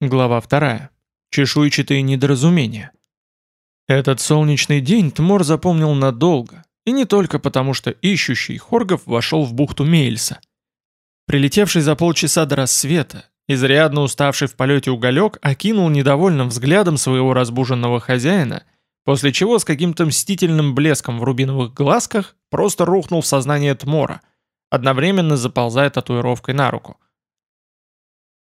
Глава 2. Чешуйчатые недоразумения. Этот солнечный день Тмор запомнил надолго, и не только потому, что ищущий Хоргов вошел в бухту Мейльса. Прилетевший за полчаса до рассвета, изрядно уставший в полете уголек, окинул недовольным взглядом своего разбуженного хозяина, после чего с каким-то мстительным блеском в рубиновых глазках просто рухнул в сознание Тмора, одновременно заползая татуировкой на руку –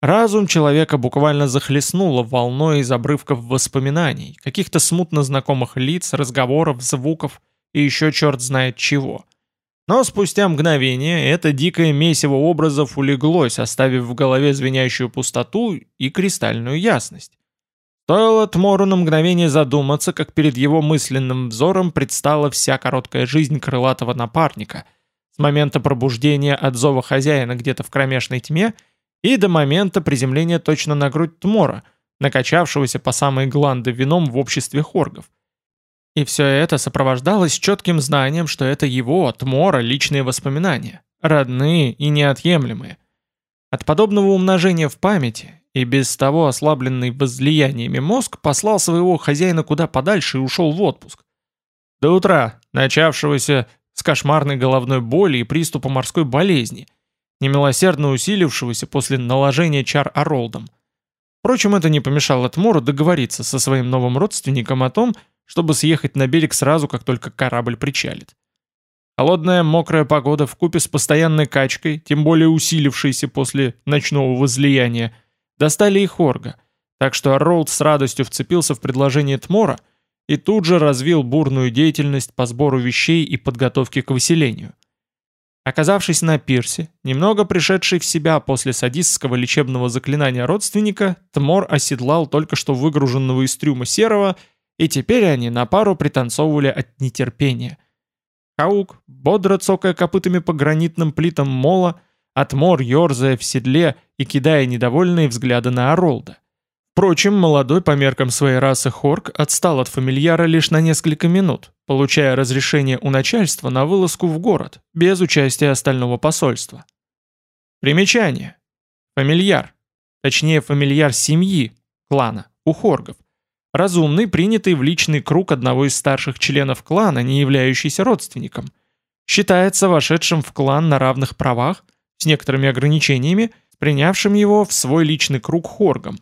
Разум человека буквально захлестнуло волной из обрывков воспоминаний, каких-то смутно знакомых лиц, разговоров, звуков и еще черт знает чего. Но спустя мгновение это дикое месиво образов улеглось, оставив в голове звенящую пустоту и кристальную ясность. Стоило Тмору на мгновение задуматься, как перед его мысленным взором предстала вся короткая жизнь крылатого напарника, с момента пробуждения от зова хозяина где-то в кромешной тьме – и до момента приземления точно на грудь Тмора, накачавшегося по самые гланды вином в обществе хоргов. И все это сопровождалось четким знанием, что это его, Тмора, личные воспоминания, родные и неотъемлемые. От подобного умножения в памяти и без того ослабленный возлияниями мозг послал своего хозяина куда подальше и ушел в отпуск. До утра, начавшегося с кошмарной головной боли и приступа морской болезни – немилосердно усилившегося после наложения чар Оролдом. Впрочем, это не помешало Тмору договориться со своим новым родственником о том, чтобы съехать на берег сразу, как только корабль причалит. Холодная мокрая погода в купе с постоянной качкой, тем более усилившейся после ночного возлияния, достали и Хорга, так что Оролд с радостью вцепился в предложение Тмора и тут же развил бурную деятельность по сбору вещей и подготовке к выселению. Оказавшись на пирсе, немного пришедший в себя после садистского лечебного заклинания родственника, Тмор оседлал только что выгруженного из трюма серого, и теперь они на пару пританцовывали от нетерпения. Хаук, бодро цокая копытами по гранитным плитам мола, а Тмор ерзая в седле и кидая недовольные взгляды на Оролда. Впрочем, молодой по меркам своей расы Хорк отстал от фамильяра лишь на несколько минут, получая разрешение у начальства на вылазку в город, без участия остального посольства. Примечание. Фамильяр. Точнее, фамильяр семьи, клана, у Хоргов. Разумный, принятый в личный круг одного из старших членов клана, не являющийся родственником. Считается вошедшим в клан на равных правах, с некоторыми ограничениями, принявшим его в свой личный круг Хоргом,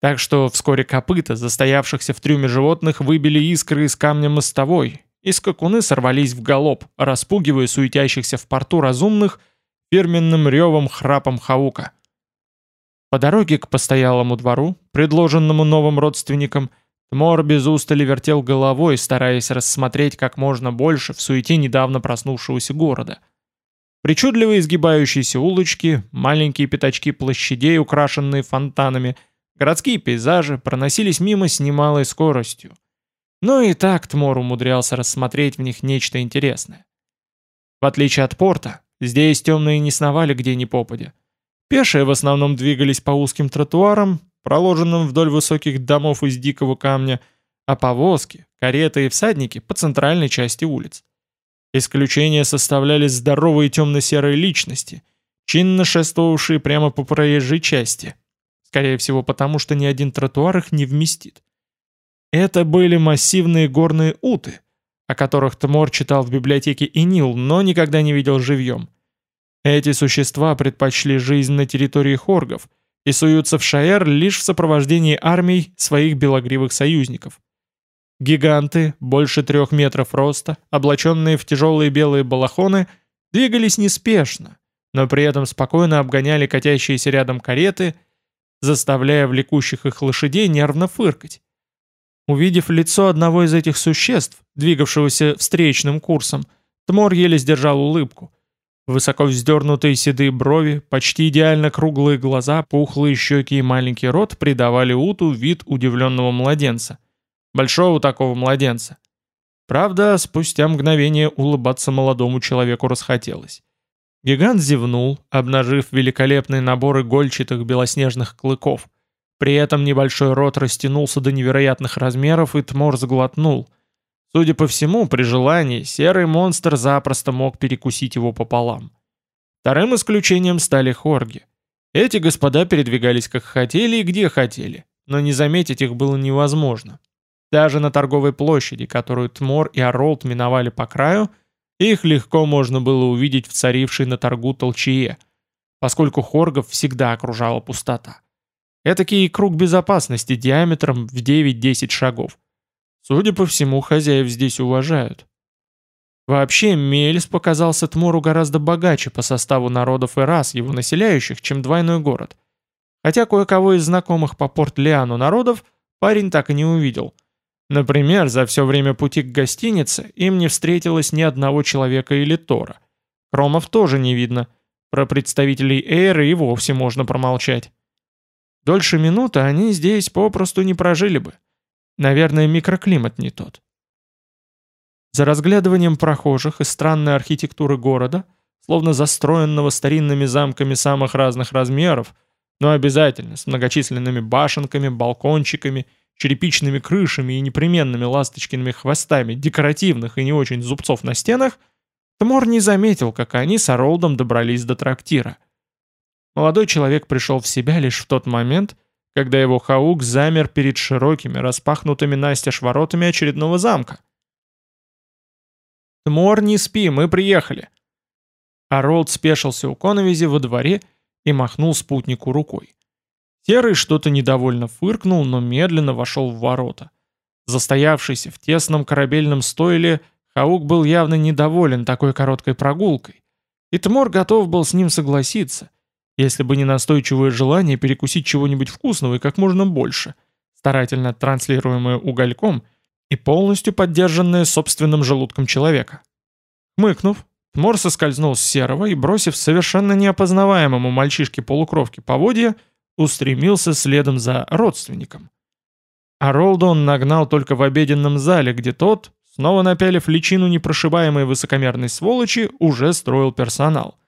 так что вскоре копыта, застоявшихся в трюме животных, выбили искры из камня мостовой, и скакуны сорвались в галоп, распугивая суетящихся в порту разумных фирменным ревом храпом Хаука. По дороге к постоялому двору, предложенному новым родственникам, Тмор без устали вертел головой, стараясь рассмотреть как можно больше в суете недавно проснувшегося города. Причудливо изгибающиеся улочки, маленькие пятачки площадей, украшенные фонтанами – Городские пейзажи проносились мимо с немалой скоростью. Но и так Тмор умудрялся рассмотреть в них нечто интересное. В отличие от порта, здесь темные не сновали где ни попадя. Пешие в основном двигались по узким тротуарам, проложенным вдоль высоких домов из дикого камня, а повозки, кареты и всадники по центральной части улиц. Исключение составляли здоровые темно-серые личности, чинно шествовавшие прямо по проезжей части – Скорее всего потому, что ни один тротуар их не вместит. Это были массивные горные уты, о которых Тмор читал в библиотеке Инил, но никогда не видел живьем. Эти существа предпочли жизнь на территории хоргов и суются в Шаэр лишь в сопровождении армий своих белогривых союзников. Гиганты, больше трех метров роста, облаченные в тяжелые белые балахоны, двигались неспешно, но при этом спокойно обгоняли катящиеся рядом кареты – заставляя влекущих их лошадей нервно фыркать. Увидев лицо одного из этих существ, двигавшегося встречным курсом, Тмор еле сдержал улыбку. Высоко вздернутые седые брови, почти идеально круглые глаза, пухлые щеки и маленький рот придавали Уту вид удивленного младенца. Большого такого младенца. Правда, спустя мгновение улыбаться молодому человеку расхотелось. Гигант зевнул, обнажив великолепные наборы гольчатых белоснежных клыков. При этом небольшой рот растянулся до невероятных размеров, и Тмор сглотнул. Судя по всему, при желании, серый монстр запросто мог перекусить его пополам. Вторым исключением стали хорги. Эти господа передвигались как хотели и где хотели, но не заметить их было невозможно. Даже на торговой площади, которую Тмор и Оролд миновали по краю, их легко можно было увидеть в царившей на торгу толчее, поскольку хоргов всегда окружала пустота. Этакий круг безопасности диаметром в 9-10 шагов. Судя по всему, хозяев здесь уважают. Вообще, Мельс показался Тмору гораздо богаче по составу народов и рас его населяющих, чем двойной город. Хотя кое-кого из знакомых по Порт-Лиану народов парень так и не увидел. Например, за все время пути к гостинице им не встретилось ни одного человека или Тора. Кромов тоже не видно. Про представителей Эйры и вовсе можно промолчать. Дольше минуты они здесь попросту не прожили бы. Наверное, микроклимат не тот. За разглядыванием прохожих и странной архитектуры города, словно застроенного старинными замками самых разных размеров, но обязательно с многочисленными башенками, балкончиками, черепичными крышами и непременными ласточкиными хвостами декоративных и не очень зубцов на стенах, Тмор не заметил, как они с Оролдом добрались до трактира. Молодой человек пришел в себя лишь в тот момент, когда его хаук замер перед широкими, распахнутыми настежь воротами очередного замка. «Тмор, не спи, мы приехали!» Аролд спешился у коновизи во дворе и махнул спутнику рукой. Серый что-то недовольно фыркнул, но медленно вошел в ворота. Застоявшийся в тесном корабельном стойле, Хаук был явно недоволен такой короткой прогулкой, и Тмор готов был с ним согласиться, если бы не настойчивое желание перекусить чего-нибудь вкусного и как можно больше, старательно транслируемое угольком – и полностью поддержанное собственным желудком человека. Хмыкнув, Тмор соскользнул с серого и, бросив совершенно неопознаваемому мальчишке-полукровке поводья, устремился следом за родственником. А Ролда он нагнал только в обеденном зале, где тот, снова напялив личину непрошибаемой высокомерной сволочи, уже строил персонал.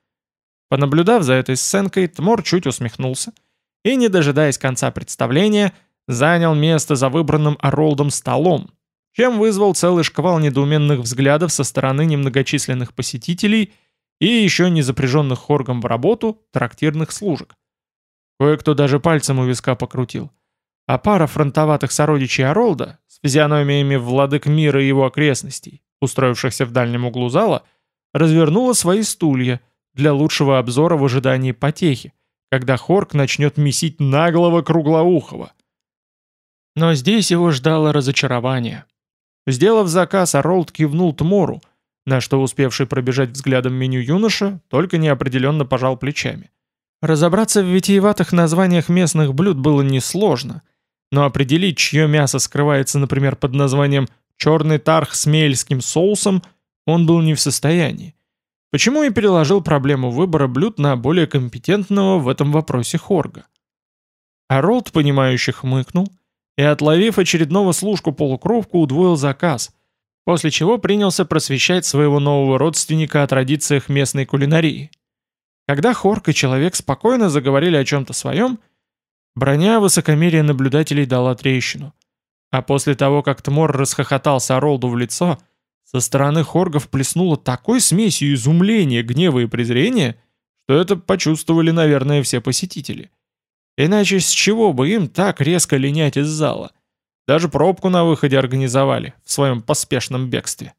Понаблюдав за этой сценкой, Тмор чуть усмехнулся и, не дожидаясь конца представления, занял место за выбранным Оролдом столом, чем вызвал целый шквал недоуменных взглядов со стороны немногочисленных посетителей и еще не запряженных хоргом в работу трактирных служек. Кое-кто даже пальцем у виска покрутил. А пара фронтоватых сородичей Оролда с физиономиями владык мира и его окрестностей, устроившихся в дальнем углу зала, развернула свои стулья для лучшего обзора в ожидании потехи, когда Хорк начнет месить наглого круглоухого. Но здесь его ждало разочарование. Сделав заказ, Аролд кивнул Тмору, на что успевший пробежать взглядом меню юноша только неопределенно пожал плечами. Разобраться в витиеватых названиях местных блюд было несложно, но определить, чье мясо скрывается, например, под названием «черный тарх с мельским соусом», он был не в состоянии. Почему и переложил проблему выбора блюд на более компетентного в этом вопросе Хорга. Аролд, понимающе хмыкнул – и, отловив очередного служку-полукровку, удвоил заказ, после чего принялся просвещать своего нового родственника о традициях местной кулинарии. Когда Хорк и человек спокойно заговорили о чем-то своем, броня высокомерия наблюдателей дала трещину. А после того, как Тмор расхохотался Оролду в лицо, со стороны Хоргов плеснуло такой смесью изумления, гнева и презрения, что это почувствовали, наверное, все посетители – Иначе с чего бы им так резко линять из зала? Даже пробку на выходе организовали в своем поспешном бегстве.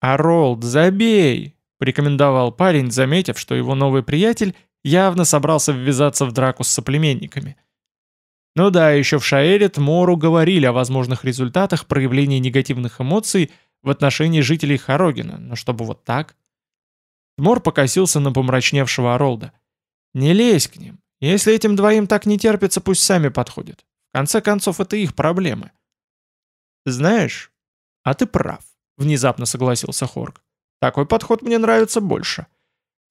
«Аролд, забей!» — порекомендовал парень, заметив, что его новый приятель явно собрался ввязаться в драку с соплеменниками. Ну да, еще в Шаэре Тмору говорили о возможных результатах проявления негативных эмоций в отношении жителей Хорогина, но чтобы вот так... Тмор покосился на помрачневшего Аролда. «Не лезь к ним, если этим двоим так не терпится, пусть сами подходят. В конце концов, это их проблемы. Знаешь, а ты прав, внезапно согласился Хорг. Такой подход мне нравится больше.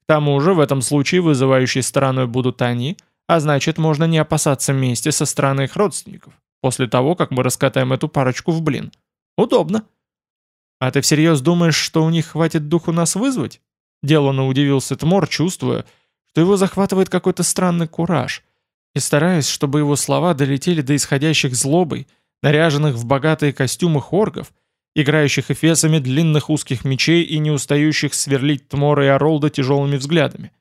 К тому же, в этом случае вызывающей стороной будут они, а значит, можно не опасаться мести со стороны их родственников, после того, как мы раскатаем эту парочку в блин. Удобно. А ты всерьез думаешь, что у них хватит духу нас вызвать? Делано удивился Тмор, чувствуя, то его захватывает какой-то странный кураж. И стараясь, чтобы его слова долетели до исходящих злобой, наряженных в богатые костюмы хоргов, играющих эфесами длинных узких мечей и не устающих сверлить Тмора и Оролда тяжелыми взглядами.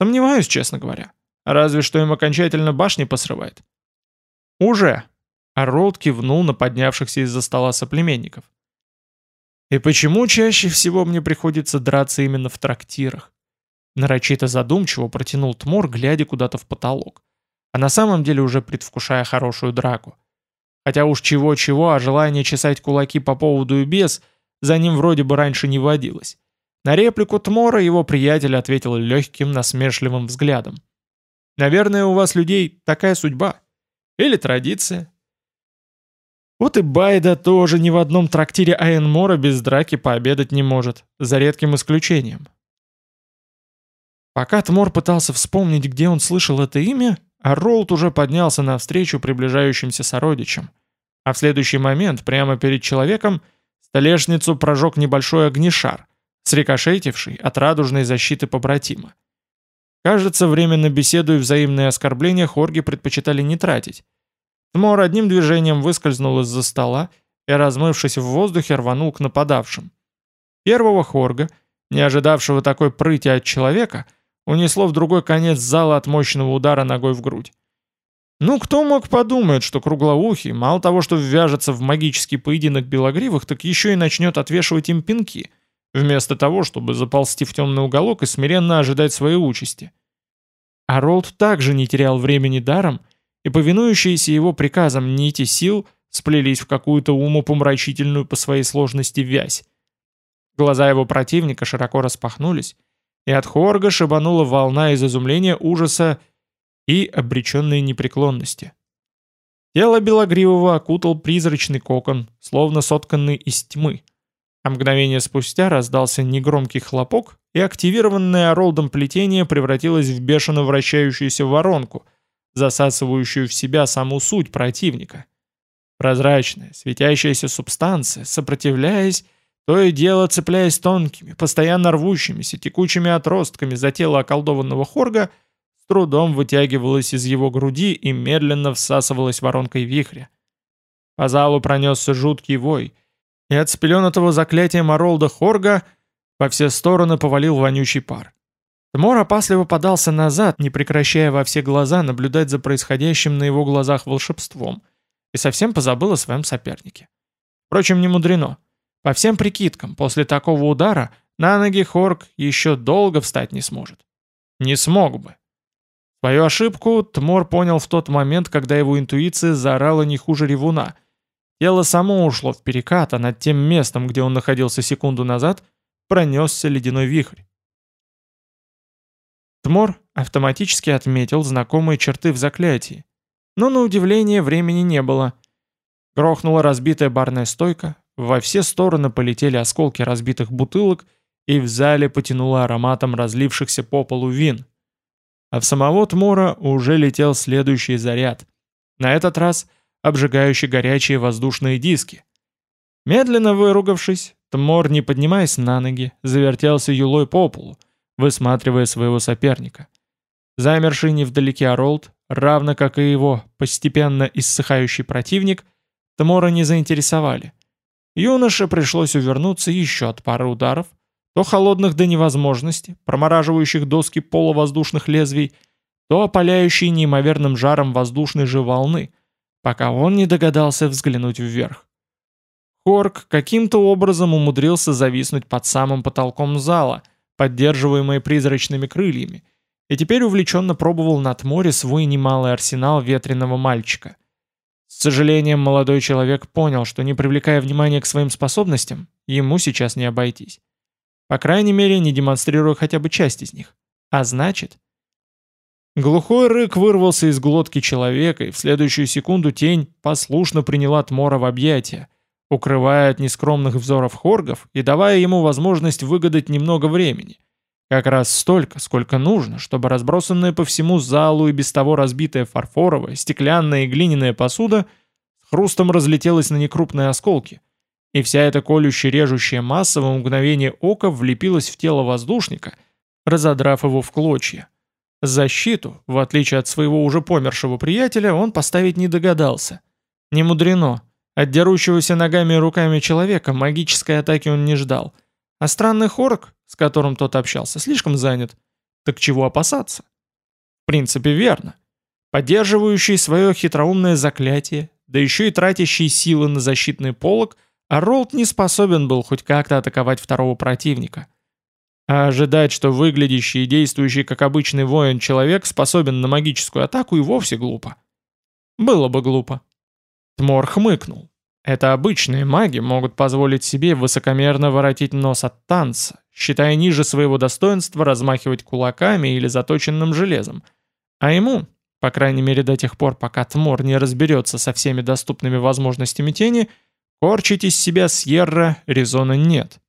Сомневаюсь, честно говоря. Разве что им окончательно башни посрывает. Уже. А Ролд кивнул на поднявшихся из-за стола соплеменников. И почему чаще всего мне приходится драться именно в трактирах? Нарочито задумчиво протянул Тмор, глядя куда-то в потолок. А на самом деле уже предвкушая хорошую драку. Хотя уж чего-чего, а желание чесать кулаки по поводу и без, за ним вроде бы раньше не водилось. На реплику Тмора его приятель ответил легким насмешливым взглядом. «Наверное, у вас людей такая судьба. Или традиция». Вот и Байда тоже ни в одном трактире Айенмора без драки пообедать не может, за редким исключением. Пока Тмор пытался вспомнить, где он слышал это имя, а Ролд уже поднялся навстречу приближающимся сородичам. А в следующий момент, прямо перед человеком, столешницу прожег небольшой огнишар, срикошетивший от радужной защиты побратима. Кажется, временно беседу и взаимные оскорбления хорги предпочитали не тратить. Тмор одним движением выскользнул из-за стола и, размывшись в воздухе, рванул к нападавшим. Первого хорга, не ожидавшего такой прыти от человека, — унесло в другой конец зала от мощного удара ногой в грудь. Ну, кто мог подумать, что круглоухий, мало того, что ввяжется в магический поединок белогривых, так еще и начнет отвешивать им пинки, вместо того, чтобы заползти в темный уголок и смиренно ожидать своей участи. А Ролд также не терял времени даром, и повинующиеся его приказам нити сил сплелись в какую-то умопомрачительную по своей сложности вязь. Глаза его противника широко распахнулись, и от Хорга шибанула волна из изумления, ужаса и обреченной непреклонности. Тело Белогривого окутал призрачный кокон, словно сотканный из тьмы. А мгновение спустя раздался негромкий хлопок, и активированное Оролдом плетение превратилось в бешено вращающуюся воронку, засасывающую в себя саму суть противника. Прозрачная, светящаяся субстанция, сопротивляясь, то и дело, цепляясь тонкими, постоянно рвущимися, текучими отростками за тело околдованного хорга, с трудом вытягивалась из его груди и медленно всасывалась воронкой вихря. По залу пронесся жуткий вой, и от спеленатого заклятия Моролда Хорга во все стороны повалил вонючий пар. Тмор опасливо подался назад, не прекращая во все глаза наблюдать за происходящим на его глазах волшебством, и совсем позабыл о своем сопернике. Впрочем, не мудрено — по всем прикидкам, после такого удара на ноги Хорк еще долго встать не сможет. Не смог бы. Свою ошибку Тмор понял в тот момент, когда его интуиция заорала не хуже ревуна. Тело само ушло в перекат, а над тем местом, где он находился секунду назад, пронесся ледяной вихрь. Тмор автоматически отметил знакомые черты в заклятии. Но на удивление времени не было. Грохнула разбитая барная стойка, во все стороны полетели осколки разбитых бутылок, и в зале потянуло ароматом разлившихся по полу вин. А в самого Тмора уже летел следующий заряд. На этот раз обжигающие горячие воздушные диски. Медленно выругавшись, Тмор, не поднимаясь на ноги, завертелся юлой по полу, высматривая своего соперника. Замерший невдалеке Оролд, равно как и его постепенно иссыхающий противник, Тмора не заинтересовали. Юноше пришлось увернуться еще от пары ударов, то холодных до невозможности, промораживающих доски полувоздушных лезвий, то опаляющей неимоверным жаром воздушной же волны, пока он не догадался взглянуть вверх. Хорк каким-то образом умудрился зависнуть под самым потолком зала, поддерживаемый призрачными крыльями, и теперь увлеченно пробовал над море свой немалый арсенал ветреного мальчика. С сожалением молодой человек понял, что не привлекая внимания к своим способностям, ему сейчас не обойтись. По крайней мере, не демонстрируя хотя бы часть из них. А значит... Глухой рык вырвался из глотки человека, и в следующую секунду тень послушно приняла Тмора в объятия, укрывая от нескромных взоров хоргов и давая ему возможность выгадать немного времени — как раз столько, сколько нужно, чтобы разбросанная по всему залу и без того разбитая фарфоровая, стеклянная и глиняная посуда с хрустом разлетелась на некрупные осколки, и вся эта колюще-режущая масса в мгновение ока влепилась в тело воздушника, разодрав его в клочья. Защиту, в отличие от своего уже помершего приятеля, он поставить не догадался. Не мудрено. От дерущегося ногами и руками человека магической атаки он не ждал. А странный хорок, с которым тот общался, слишком занят. Так чего опасаться? В принципе верно. Поддерживающий свое хитроумное заклятие, да еще и тратящий силы на защитный полог, Аролд не способен был хоть как-то атаковать второго противника. А ожидать, что выглядящий и действующий как обычный воин человек способен на магическую атаку и вовсе глупо. Было бы глупо. Тмор хмыкнул. Это обычные маги могут позволить себе высокомерно воротить нос от танца, считая ниже своего достоинства размахивать кулаками или заточенным железом. А ему, по крайней мере до тех пор, пока Тмор не разберется со всеми доступными возможностями тени, корчить из себя Сьерра резона нет.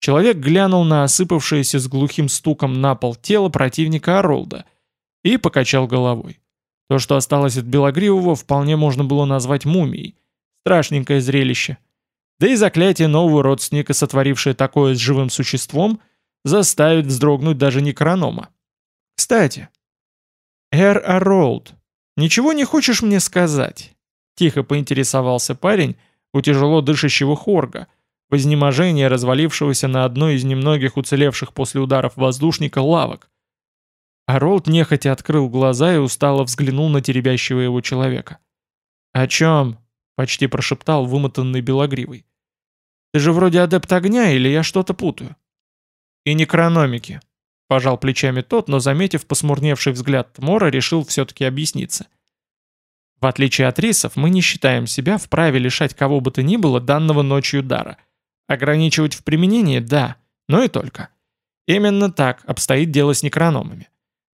Человек глянул на осыпавшееся с глухим стуком на пол тело противника Оролда и покачал головой. То, что осталось от Белогривого, вполне можно было назвать мумией. Страшненькое зрелище. Да и заклятие нового родственника, сотворившее такое с живым существом, заставит вздрогнуть даже некронома. Кстати, «Эр Аролд, ничего не хочешь мне сказать?» Тихо поинтересовался парень у тяжело дышащего хорга, в изнеможении развалившегося на одной из немногих уцелевших после ударов воздушника лавок. Аролд нехотя открыл глаза и устало взглянул на теребящего его человека. «О чем?» — почти прошептал вымотанный белогривый. «Ты же вроде адепт огня, или я что-то путаю?» «И некрономики», — пожал плечами тот, но, заметив посмурневший взгляд Тмора, решил все-таки объясниться. «В отличие от рисов, мы не считаем себя вправе лишать кого бы то ни было данного ночью дара. Ограничивать в применении — да, но и только. Именно так обстоит дело с некрономами.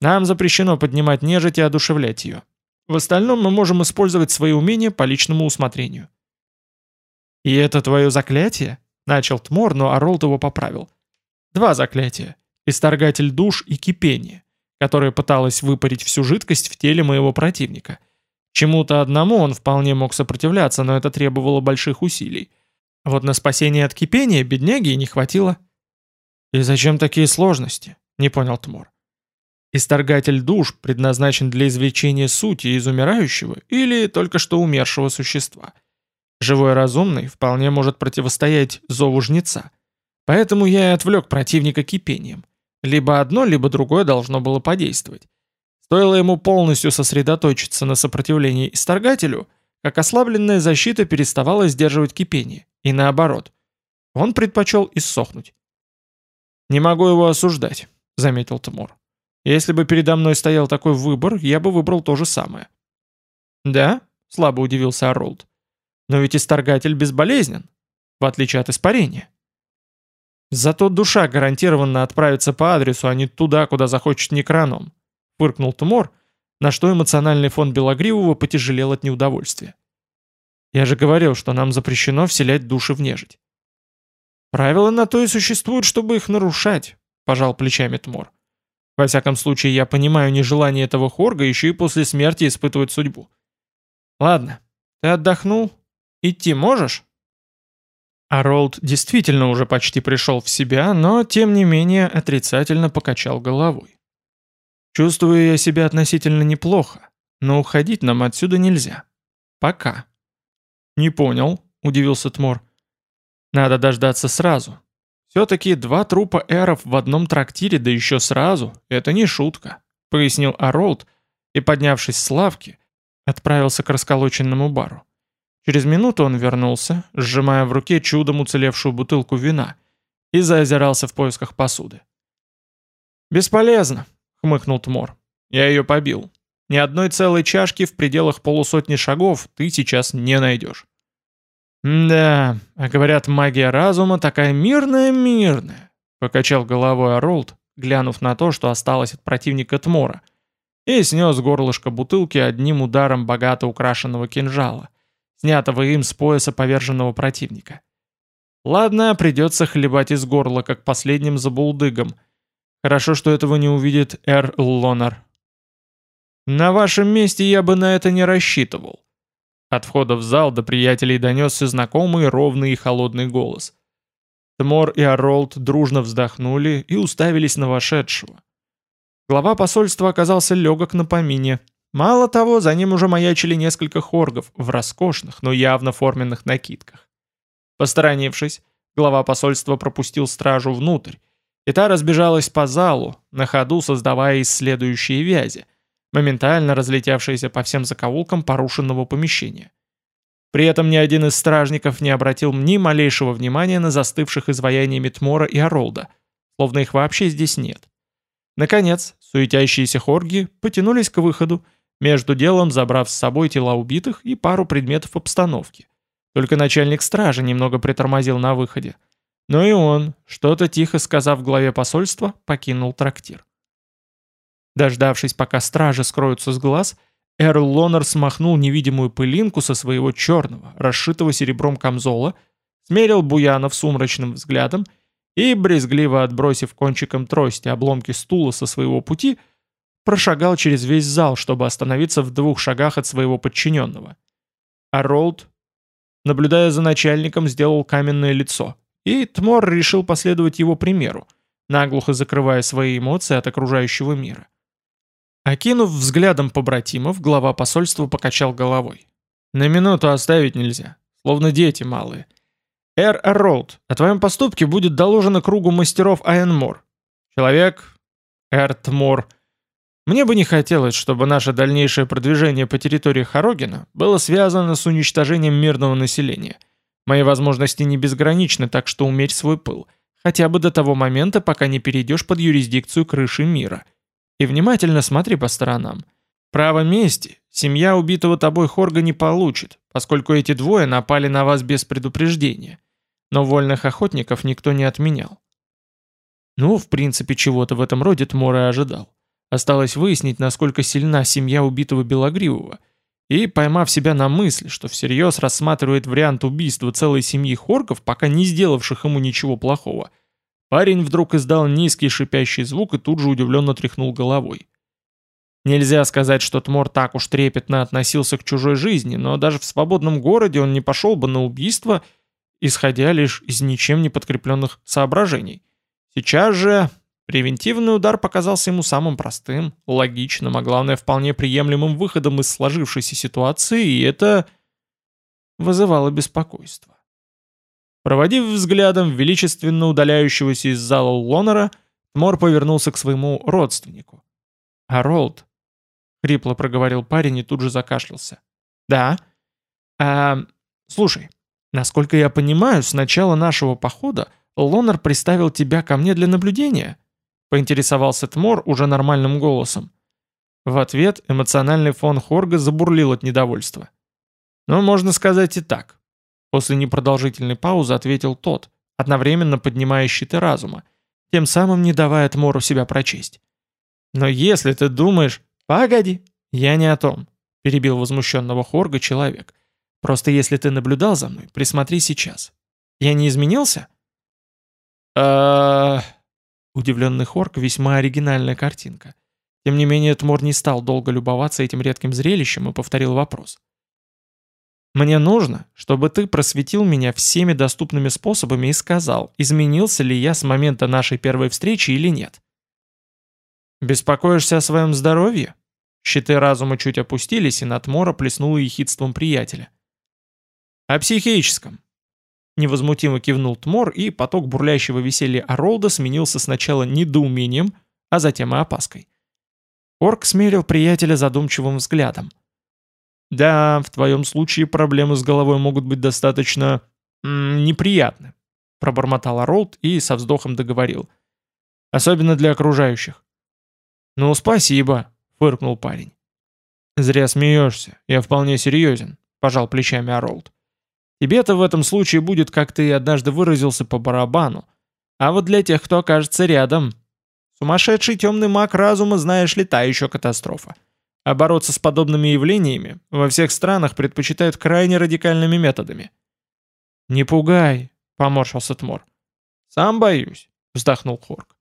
Нам запрещено поднимать нежить и одушевлять ее. В остальном мы можем использовать свои умения по личному усмотрению. «И это твое заклятие?» — начал Тмор, но Оролд его поправил. «Два заклятия. Исторгатель душ и кипение, которое пыталось выпарить всю жидкость в теле моего противника. Чему-то одному он вполне мог сопротивляться, но это требовало больших усилий. Вот на спасение от кипения бедняги и не хватило». «И зачем такие сложности?» — не понял Тмор. Исторгатель душ предназначен для извлечения сути из умирающего или только что умершего существа. Живой разумный вполне может противостоять зову жнеца. Поэтому я и отвлек противника кипением. Либо одно, либо другое должно было подействовать. Стоило ему полностью сосредоточиться на сопротивлении исторгателю, как ослабленная защита переставала сдерживать кипение, и наоборот. Он предпочел иссохнуть. «Не могу его осуждать», — заметил Тимур. Если бы передо мной стоял такой выбор, я бы выбрал то же самое. «Да?» — слабо удивился Оролд. «Но ведь исторгатель безболезнен, в отличие от испарения». «Зато душа гарантированно отправится по адресу, а не туда, куда захочет некроном», — фыркнул Тумор, на что эмоциональный фон Белогривого потяжелел от неудовольствия. «Я же говорил, что нам запрещено вселять души в нежить». «Правила на то и существуют, чтобы их нарушать», — пожал плечами Тмор. Во всяком случае, я понимаю нежелание этого Хорга еще и после смерти испытывать судьбу. Ладно, ты отдохнул? Идти можешь? Аролд действительно уже почти пришел в себя, но, тем не менее, отрицательно покачал головой. Чувствую я себя относительно неплохо, но уходить нам отсюда нельзя. Пока. Не понял, удивился Тмор. Надо дождаться сразу, все-таки два трупа эров в одном трактире, да еще сразу, это не шутка, пояснил Аролд и, поднявшись с лавки, отправился к расколоченному бару. Через минуту он вернулся, сжимая в руке чудом уцелевшую бутылку вина, и заозирался в поисках посуды. «Бесполезно», — хмыкнул Тмор. «Я ее побил. Ни одной целой чашки в пределах полусотни шагов ты сейчас не найдешь». «Да, а говорят, магия разума такая мирная-мирная», — покачал головой Оролд, глянув на то, что осталось от противника Тмора, и снес горлышко бутылки одним ударом богато украшенного кинжала, снятого им с пояса поверженного противника. «Ладно, придется хлебать из горла, как последним забулдыгом. Хорошо, что этого не увидит Эр Лонар». «На вашем месте я бы на это не рассчитывал», от входа в зал до приятелей донесся знакомый ровный и холодный голос. Тмор и Оролд дружно вздохнули и уставились на вошедшего. Глава посольства оказался легок на помине. Мало того, за ним уже маячили несколько хоргов в роскошных, но явно форменных накидках. Посторонившись, глава посольства пропустил стражу внутрь и та разбежалась по залу, на ходу создавая исследующие вязи, моментально разлетевшиеся по всем закоулкам порушенного помещения. При этом ни один из стражников не обратил ни малейшего внимания на застывших изваяниями Тмора и Оролда, словно их вообще здесь нет. Наконец, суетящиеся хорги потянулись к выходу, между делом забрав с собой тела убитых и пару предметов обстановки. Только начальник стражи немного притормозил на выходе. Но и он, что-то тихо сказав главе посольства, покинул трактир. Дождавшись, пока стражи скроются с глаз, Эрл Лонер смахнул невидимую пылинку со своего черного, расшитого серебром камзола, смерил Буянов сумрачным взглядом и, брезгливо отбросив кончиком трости обломки стула со своего пути, прошагал через весь зал, чтобы остановиться в двух шагах от своего подчиненного. А Ролд, наблюдая за начальником, сделал каменное лицо, и Тмор решил последовать его примеру, наглухо закрывая свои эмоции от окружающего мира. Окинув взглядом побратимов, глава посольства покачал головой. «На минуту оставить нельзя, словно дети малые. Эр Эрролд, о твоем поступке будет доложено кругу мастеров Айенмор. Человек, Эртмор, мне бы не хотелось, чтобы наше дальнейшее продвижение по территории Хорогина было связано с уничтожением мирного населения. Мои возможности не безграничны, так что умерь свой пыл, хотя бы до того момента, пока не перейдешь под юрисдикцию крыши мира». И внимательно смотри по сторонам. Право мести семья убитого тобой Хорга не получит, поскольку эти двое напали на вас без предупреждения. Но вольных охотников никто не отменял. Ну, в принципе, чего-то в этом роде Тмор и ожидал. Осталось выяснить, насколько сильна семья убитого Белогривого. И, поймав себя на мысли, что всерьез рассматривает вариант убийства целой семьи Хоргов, пока не сделавших ему ничего плохого, Парень вдруг издал низкий шипящий звук и тут же удивленно тряхнул головой. Нельзя сказать, что Тмор так уж трепетно относился к чужой жизни, но даже в свободном городе он не пошел бы на убийство, исходя лишь из ничем не подкрепленных соображений. Сейчас же превентивный удар показался ему самым простым, логичным, а главное вполне приемлемым выходом из сложившейся ситуации, и это вызывало беспокойство. Проводив взглядом величественно удаляющегося из зала Лонера, Мор повернулся к своему родственнику. «Аролд», — хрипло проговорил парень и тут же закашлялся. «Да? А, слушай, насколько я понимаю, с начала нашего похода Лонер приставил тебя ко мне для наблюдения?» — поинтересовался Тмор уже нормальным голосом. В ответ эмоциональный фон Хорга забурлил от недовольства. «Ну, можно сказать и так. После непродолжительной паузы ответил тот, одновременно поднимая щиты разума, тем самым не давая Тмору себя прочесть. «Но если ты думаешь...» «Погоди, я не о том», — перебил возмущенного Хорга человек. «Просто если ты наблюдал за мной, присмотри сейчас. Я не изменился?» а Удивленный Хорг — весьма оригинальная картинка. Тем не менее, Тмор не стал долго любоваться этим редким зрелищем и повторил вопрос. Мне нужно, чтобы ты просветил меня всеми доступными способами и сказал, изменился ли я с момента нашей первой встречи или нет. Беспокоишься о своем здоровье? Щиты разума чуть опустились, и над Мора плеснуло ехидством приятеля. О психическом. Невозмутимо кивнул Тмор, и поток бурлящего веселья Оролда сменился сначала недоумением, а затем и опаской. Орк смерил приятеля задумчивым взглядом. Да, в твоем случае проблемы с головой могут быть достаточно... Неприятны, пробормотал Ролд и со вздохом договорил. Особенно для окружающих. Ну, спасибо, фыркнул парень. Зря смеешься, я вполне серьезен, пожал плечами Оролд. Тебе-то в этом случае будет, как ты однажды выразился, по барабану. А вот для тех, кто окажется рядом... Сумасшедший темный маг разума, знаешь ли, та еще катастрофа. А бороться с подобными явлениями во всех странах предпочитают крайне радикальными методами. «Не пугай», — поморщился Тмор. «Сам боюсь», — вздохнул Хорк.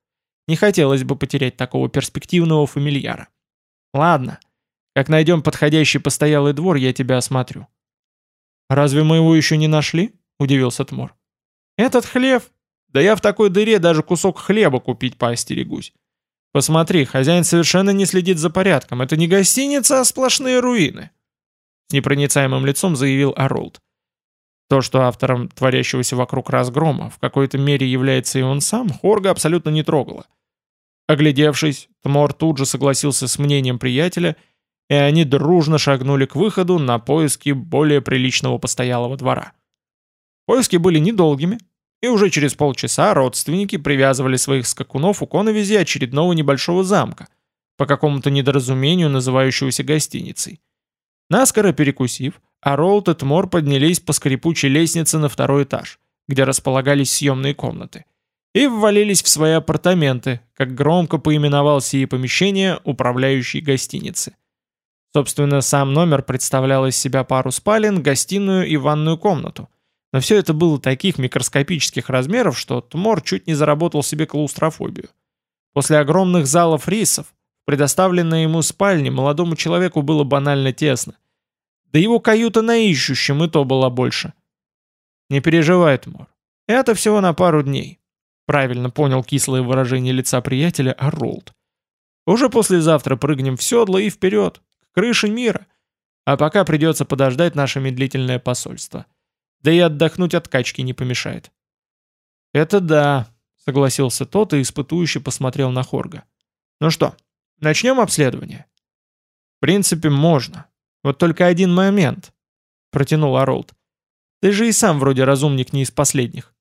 «Не хотелось бы потерять такого перспективного фамильяра. Ладно, как найдем подходящий постоялый двор, я тебя осмотрю». «Разве мы его еще не нашли?» — удивился Тмор. «Этот хлев? Да я в такой дыре даже кусок хлеба купить поостерегусь. Посмотри, хозяин совершенно не следит за порядком. Это не гостиница, а сплошные руины. С непроницаемым лицом заявил Аролд. То, что автором творящегося вокруг разгрома в какой-то мере является и он сам, Хорга абсолютно не трогало. Оглядевшись, Тмор тут же согласился с мнением приятеля, и они дружно шагнули к выходу на поиски более приличного постоялого двора. Поиски были недолгими, и уже через полчаса родственники привязывали своих скакунов у коновизи очередного небольшого замка, по какому-то недоразумению называющегося гостиницей. Наскоро перекусив, Аролт и Тмор поднялись по скрипучей лестнице на второй этаж, где располагались съемные комнаты, и ввалились в свои апартаменты, как громко поименовал сие помещение управляющий гостиницы. Собственно, сам номер представлял из себя пару спален, гостиную и ванную комнату. Но все это было таких микроскопических размеров, что Тмор чуть не заработал себе клаустрофобию. После огромных залов рисов, предоставленной ему спальне, молодому человеку было банально тесно – да его каюта на ищущем и то была больше. Не переживай, Тмор. Это всего на пару дней. Правильно понял кислое выражение лица приятеля Арролд. Уже послезавтра прыгнем в седло и вперед, к крыше мира. А пока придется подождать наше медлительное посольство. Да и отдохнуть от качки не помешает. Это да, согласился тот и испытующе посмотрел на Хорга. Ну что, начнем обследование? В принципе, можно. Вот только один момент, протянул Аролд. Ты же и сам вроде разумник не из последних.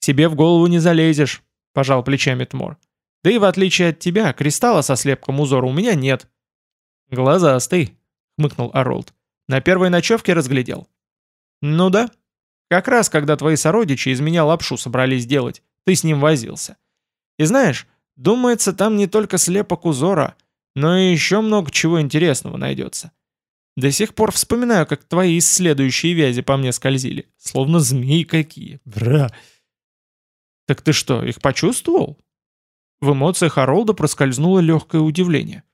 Себе в голову не залезешь, пожал плечами Тмор. Да и в отличие от тебя, кристалла со слепком узора у меня нет. Глазастый, хмыкнул Аролд. На первой ночевке разглядел. Ну да. Как раз, когда твои сородичи из меня лапшу собрались делать, ты с ним возился. И знаешь, думается, там не только слепок узора, но и еще много чего интересного найдется. До сих пор вспоминаю, как твои исследующие вязи по мне скользили. Словно змеи какие. Бра. Так ты что, их почувствовал? В эмоциях Харолда проскользнуло легкое удивление.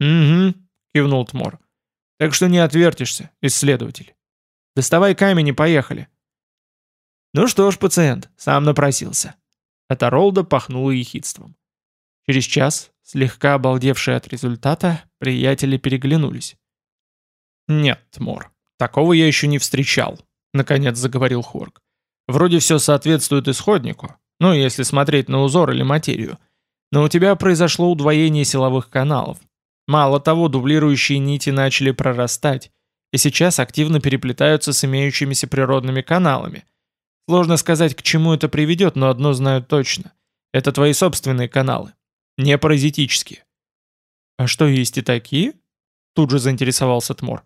«Угу», — кивнул Тмор. «Так что не отвертишься, исследователь. Доставай камень и поехали». «Ну что ж, пациент, сам напросился». От Аролда пахнуло ехидством. Через час, слегка обалдевшие от результата, приятели переглянулись. «Нет, Мор, такого я еще не встречал», — наконец заговорил Хорг. «Вроде все соответствует исходнику, ну, если смотреть на узор или материю. Но у тебя произошло удвоение силовых каналов. Мало того, дублирующие нити начали прорастать, и сейчас активно переплетаются с имеющимися природными каналами. Сложно сказать, к чему это приведет, но одно знаю точно. Это твои собственные каналы, не паразитические». «А что, есть и такие?» Тут же заинтересовался Тмор.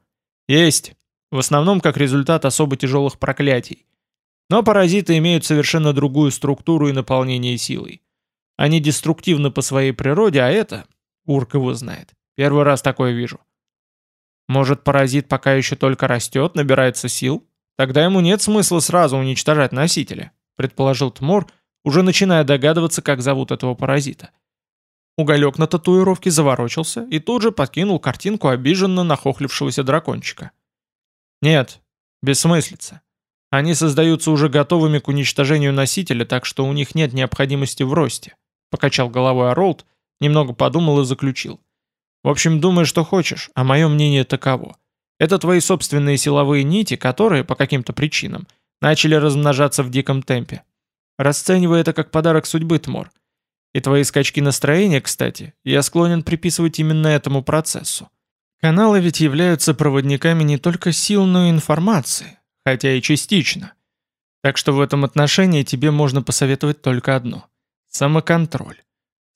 Есть. В основном как результат особо тяжелых проклятий. Но паразиты имеют совершенно другую структуру и наполнение силой. Они деструктивны по своей природе, а это... Урк его знает. Первый раз такое вижу. Может, паразит пока еще только растет, набирается сил? Тогда ему нет смысла сразу уничтожать носителя, предположил Тмор, уже начиная догадываться, как зовут этого паразита. Уголек на татуировке заворочился и тут же подкинул картинку обиженно нахохлившегося дракончика. «Нет, бессмыслица. Они создаются уже готовыми к уничтожению носителя, так что у них нет необходимости в росте», покачал головой Оролд, немного подумал и заключил. «В общем, думай, что хочешь, а мое мнение таково. Это твои собственные силовые нити, которые, по каким-то причинам, начали размножаться в диком темпе. Расценивай это как подарок судьбы, Тмор. И твои скачки настроения, кстати, я склонен приписывать именно этому процессу. Каналы ведь являются проводниками не только сил, но и информации, хотя и частично. Так что в этом отношении тебе можно посоветовать только одно – самоконтроль.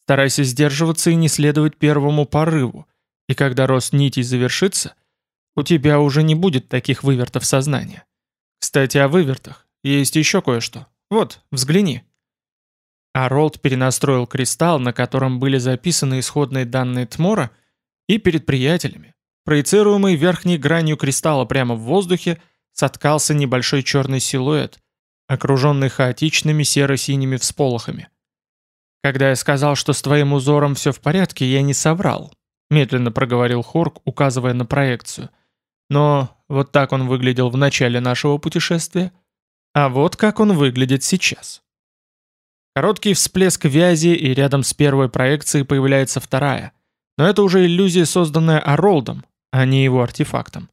Старайся сдерживаться и не следовать первому порыву, и когда рост нитей завершится, у тебя уже не будет таких вывертов сознания. Кстати, о вывертах. Есть еще кое-что. Вот, взгляни. А Ролд перенастроил кристалл, на котором были записаны исходные данные Тмора, и перед приятелями, проецируемый верхней гранью кристалла прямо в воздухе, соткался небольшой черный силуэт, окруженный хаотичными серо-синими всполохами. «Когда я сказал, что с твоим узором все в порядке, я не соврал», медленно проговорил Хорк, указывая на проекцию. «Но вот так он выглядел в начале нашего путешествия, а вот как он выглядит сейчас». Короткий всплеск вязи, и рядом с первой проекцией появляется вторая. Но это уже иллюзия, созданная Оролдом, а не его артефактом.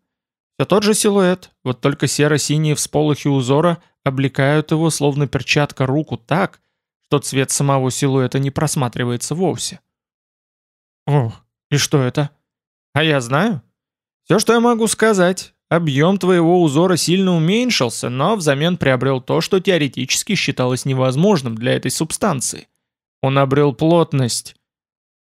Все тот же силуэт, вот только серо-синие всполохи узора облекают его, словно перчатка, руку так, что цвет самого силуэта не просматривается вовсе. Ох, и что это? А я знаю. Все, что я могу сказать, объем твоего узора сильно уменьшился, но взамен приобрел то, что теоретически считалось невозможным для этой субстанции. Он обрел плотность.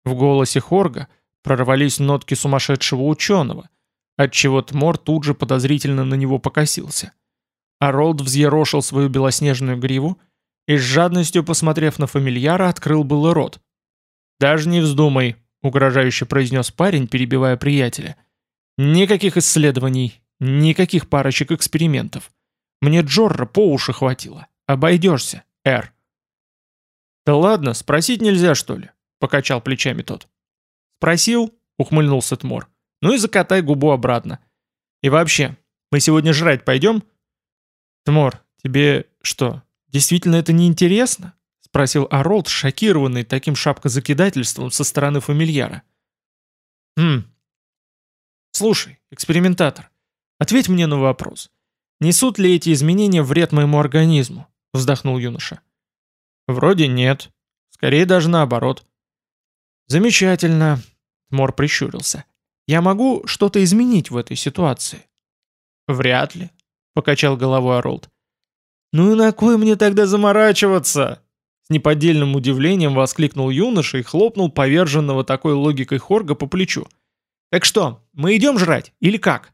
В голосе Хорга прорвались нотки сумасшедшего ученого, отчего Тмор тут же подозрительно на него покосился. А Ролд взъерошил свою белоснежную гриву и с жадностью, посмотрев на фамильяра, открыл было рот. «Даже не вздумай», — угрожающе произнес парень, перебивая приятеля. «Никаких исследований, никаких парочек экспериментов. Мне Джорра по уши хватило. Обойдешься, Эр». «Да ладно, спросить нельзя, что ли?» — покачал плечами тот. «Спросил?» — ухмыльнулся Тмор. «Ну и закатай губу обратно. И вообще, мы сегодня жрать пойдем?» «Тмор, тебе что, действительно это не интересно?» — спросил Аролд, шокированный таким шапкозакидательством со стороны фамильяра. «Хм. Слушай, экспериментатор, ответь мне на вопрос. Несут ли эти изменения вред моему организму?» — вздохнул юноша. «Вроде нет. Скорее даже наоборот». «Замечательно», — Мор прищурился. «Я могу что-то изменить в этой ситуации?» «Вряд ли», — покачал головой Оролд. «Ну и на кой мне тогда заморачиваться?» С неподдельным удивлением воскликнул юноша и хлопнул поверженного такой логикой Хорга по плечу. «Так что, мы идем жрать или как?»